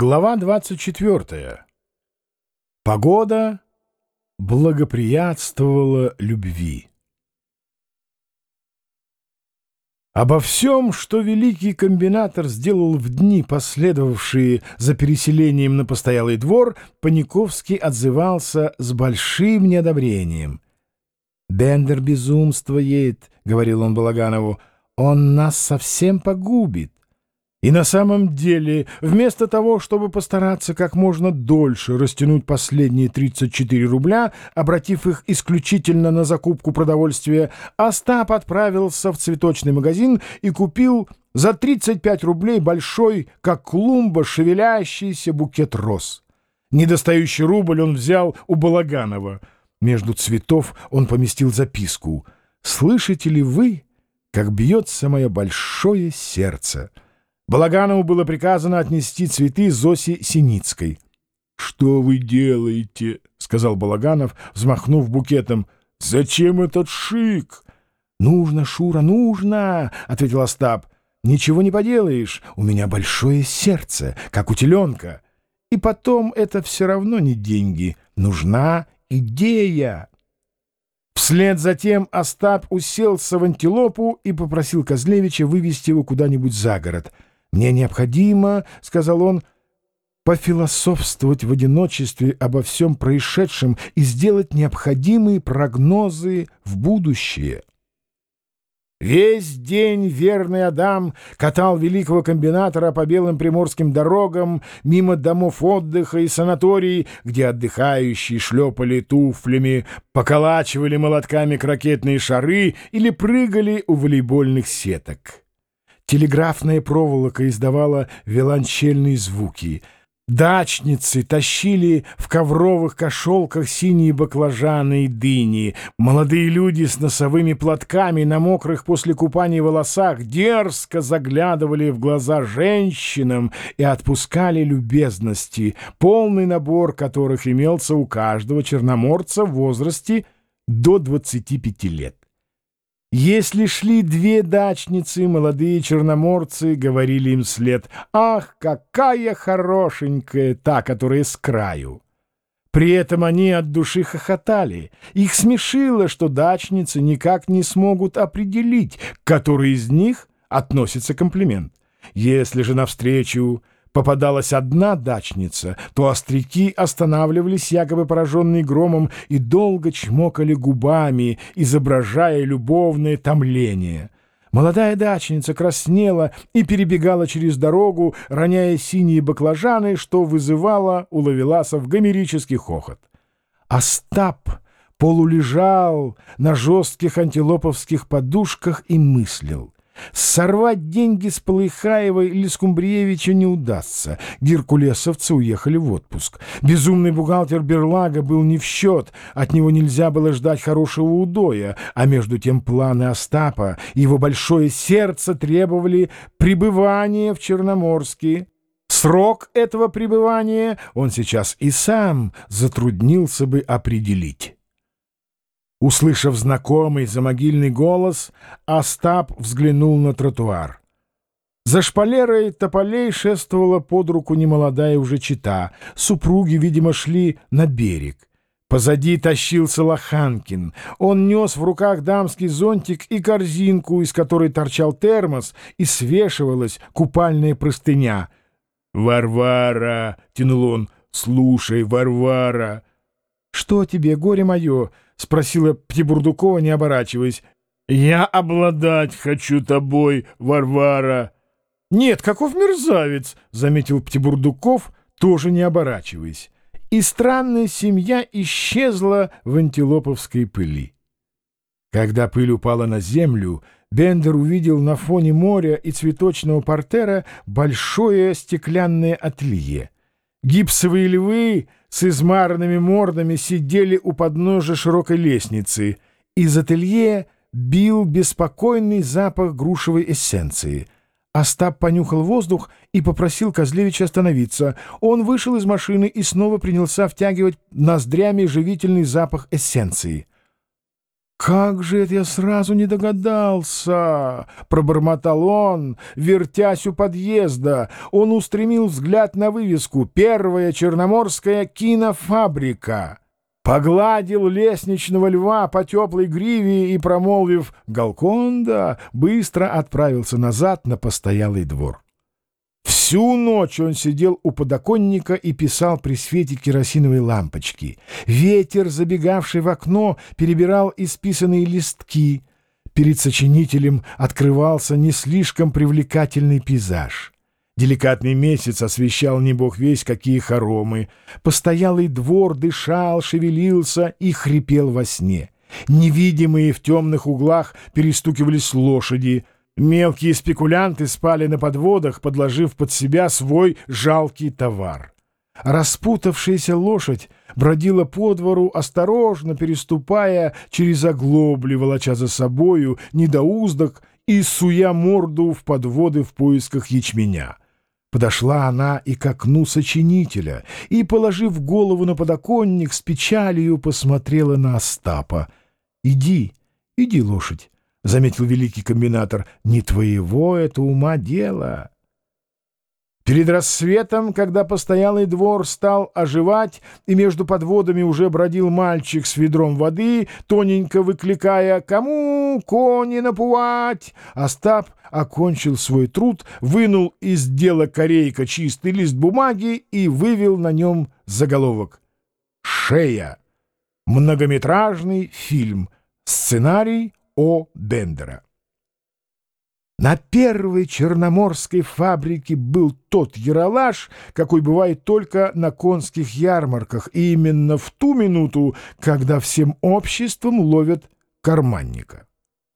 Глава 24. Погода благоприятствовала любви. Обо всем, что великий комбинатор сделал в дни, последовавшие за переселением на постоялый двор, Паниковский отзывался с большим неодобрением. «Бендер безумствует», — говорил он Балаганову, — «он нас совсем погубит». И на самом деле, вместо того, чтобы постараться как можно дольше растянуть последние 34 рубля, обратив их исключительно на закупку продовольствия, Остап отправился в цветочный магазин и купил за 35 рублей большой, как клумба, шевелящийся букет роз. Недостающий рубль он взял у Балаганова. Между цветов он поместил записку «Слышите ли вы, как бьется мое большое сердце?» Балаганову было приказано отнести цветы Зосе Синицкой. «Что вы делаете?» — сказал Балаганов, взмахнув букетом. «Зачем этот шик?» «Нужно, Шура, нужно!» — ответил Остап. «Ничего не поделаешь, у меня большое сердце, как у теленка. И потом это все равно не деньги, нужна идея». Вслед за тем Остап уселся в антилопу и попросил Козлевича вывести его куда-нибудь за город — «Мне необходимо, — сказал он, — пофилософствовать в одиночестве обо всем происшедшем и сделать необходимые прогнозы в будущее». Весь день верный Адам катал великого комбинатора по белым приморским дорогам, мимо домов отдыха и санаторий, где отдыхающие шлепали туфлями, поколачивали молотками крокетные шары или прыгали у волейбольных сеток. Телеграфная проволока издавала виолончельные звуки. Дачницы тащили в ковровых кошелках синие баклажаны и дыни. Молодые люди с носовыми платками на мокрых после купания волосах дерзко заглядывали в глаза женщинам и отпускали любезности, полный набор которых имелся у каждого черноморца в возрасте до 25 лет. Если шли две дачницы, молодые черноморцы говорили им след «Ах, какая хорошенькая та, которая с краю!» При этом они от души хохотали. Их смешило, что дачницы никак не смогут определить, к которой из них относится комплимент. Если же навстречу попадалась одна дачница, то остряки останавливались, якобы пораженные громом, и долго чмокали губами, изображая любовное томление. Молодая дачница краснела и перебегала через дорогу, роняя синие баклажаны, что вызывало у ловеласов гомерический хохот. Остап полулежал на жестких антилоповских подушках и мыслил — Сорвать деньги с Полыхаева или Скумбриевича не удастся. Геркулесовцы уехали в отпуск. Безумный бухгалтер Берлага был не в счет. От него нельзя было ждать хорошего удоя. А между тем планы Остапа и его большое сердце требовали пребывания в Черноморске. Срок этого пребывания он сейчас и сам затруднился бы определить. Услышав знакомый замогильный голос, Остап взглянул на тротуар. За шпалерой тополей шествовала под руку немолодая уже чита. Супруги, видимо, шли на берег. Позади тащился Лоханкин. Он нес в руках дамский зонтик и корзинку, из которой торчал термос, и свешивалась купальная простыня. «Варвара!» — тянул он. «Слушай, Варвара!» «Что тебе, горе мое?» — спросила Птибурдукова, не оборачиваясь. «Я обладать хочу тобой, Варвара!» «Нет, каков мерзавец!» — заметил Птибурдуков, тоже не оборачиваясь. И странная семья исчезла в антилоповской пыли. Когда пыль упала на землю, Бендер увидел на фоне моря и цветочного портера большое стеклянное ателье — Гипсовые львы с измаранными мордами сидели у подножия широкой лестницы. Из ателье бил беспокойный запах грушевой эссенции. Остап понюхал воздух и попросил Козлевича остановиться. Он вышел из машины и снова принялся втягивать ноздрями живительный запах эссенции. «Как же это я сразу не догадался!» — пробормотал он, вертясь у подъезда. Он устремил взгляд на вывеску «Первая черноморская кинофабрика». Погладил лестничного льва по теплой гриве и, промолвив «Галконда», быстро отправился назад на постоялый двор. Всю ночь он сидел у подоконника и писал при свете керосиновой лампочки. Ветер, забегавший в окно, перебирал исписанные листки. Перед сочинителем открывался не слишком привлекательный пейзаж. Деликатный месяц освещал не бог весь какие хоромы. Постоялый двор дышал, шевелился и хрипел во сне. Невидимые в темных углах перестукивались лошади — Мелкие спекулянты спали на подводах, подложив под себя свой жалкий товар. Распутавшаяся лошадь бродила по двору, осторожно переступая через оглобли, волоча за собою недоуздок и суя морду в подводы в поисках ячменя. Подошла она и к окну сочинителя, и, положив голову на подоконник, с печалью посмотрела на Остапа. «Иди, иди, лошадь, — заметил великий комбинатор, — не твоего это ума дело. Перед рассветом, когда постоялый двор стал оживать, и между подводами уже бродил мальчик с ведром воды, тоненько выкликая «Кому кони напувать?», Остап окончил свой труд, вынул из дела корейка чистый лист бумаги и вывел на нем заголовок «Шея. Многометражный фильм. Сценарий о. Бендера. На первой черноморской фабрике был тот яролаж, какой бывает только на конских ярмарках, и именно в ту минуту, когда всем обществом ловят карманника.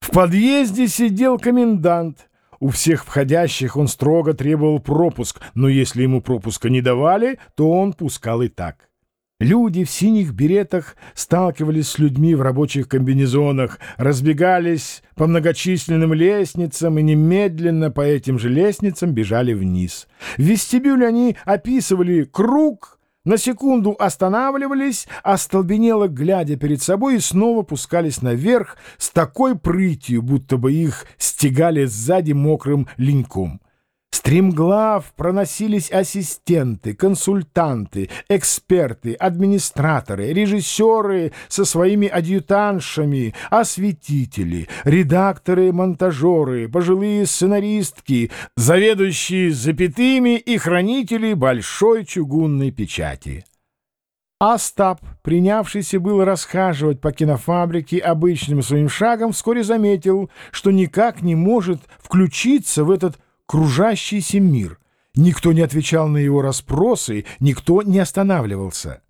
В подъезде сидел комендант. У всех входящих он строго требовал пропуск, но если ему пропуска не давали, то он пускал и так. Люди в синих беретах сталкивались с людьми в рабочих комбинезонах, разбегались по многочисленным лестницам и немедленно по этим же лестницам бежали вниз. В вестибюле они описывали круг, на секунду останавливались, остолбенело глядя перед собой и снова пускались наверх с такой прытью, будто бы их стегали сзади мокрым леньком. Стремглав проносились ассистенты, консультанты, эксперты, администраторы, режиссеры со своими адъютаншами, осветители, редакторы, монтажеры, пожилые сценаристки, заведующие запятыми и хранители большой чугунной печати. Остап, принявшийся было расхаживать по кинофабрике обычным своим шагом, вскоре заметил, что никак не может включиться в этот кружащийся мир. Никто не отвечал на его расспросы, никто не останавливался.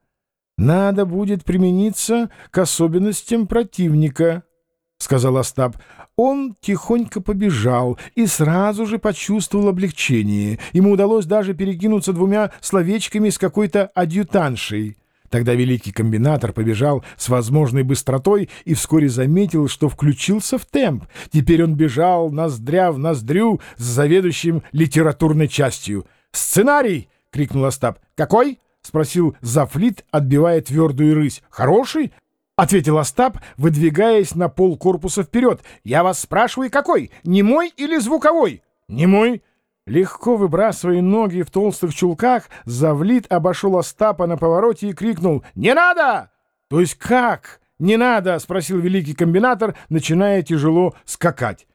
«Надо будет примениться к особенностям противника», — сказал Остап. Он тихонько побежал и сразу же почувствовал облегчение. Ему удалось даже перекинуться двумя словечками с какой-то адъютаншей. Тогда великий комбинатор побежал с возможной быстротой и вскоре заметил, что включился в темп. Теперь он бежал ноздря в ноздрю с заведующим литературной частью. «Сценарий!» — крикнул Остап. «Какой?» — спросил Зафлит, отбивая твердую рысь. «Хороший?» — ответил Остап, выдвигаясь на пол корпуса вперед. «Я вас спрашиваю, какой? Немой или звуковой?» «Немой». Легко выбрасывая ноги в толстых чулках, Завлит обошел Остапа на повороте и крикнул «Не надо!» «То есть как? Не надо?» — спросил великий комбинатор, начиная тяжело скакать.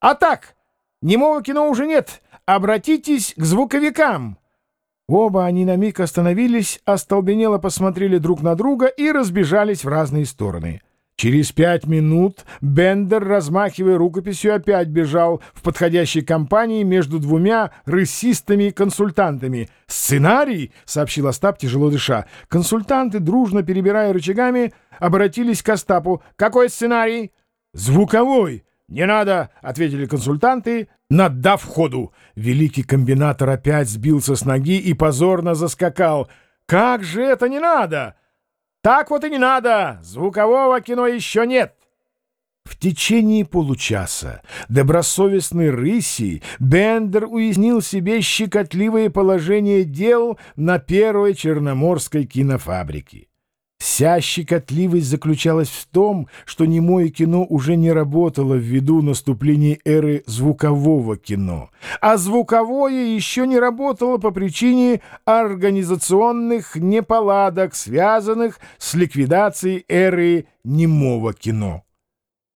«А так! Немого кино уже нет! Обратитесь к звуковикам!» Оба они на миг остановились, остолбенело посмотрели друг на друга и разбежались в разные стороны. Через пять минут Бендер, размахивая рукописью, опять бежал в подходящей компании между двумя рысистыми консультантами. «Сценарий!» — сообщил Остап, тяжело дыша. Консультанты, дружно перебирая рычагами, обратились к Остапу. «Какой сценарий?» «Звуковой!» «Не надо!» — ответили консультанты, наддав ходу. Великий комбинатор опять сбился с ноги и позорно заскакал. «Как же это не надо!» Так вот и не надо! Звукового кино еще нет!» В течение получаса добросовестной рыси Бендер уяснил себе щекотливое положение дел на первой черноморской кинофабрике. Вся щекотливость заключалась в том, что немое кино уже не работало ввиду наступления эры звукового кино, а звуковое еще не работало по причине организационных неполадок, связанных с ликвидацией эры немого кино.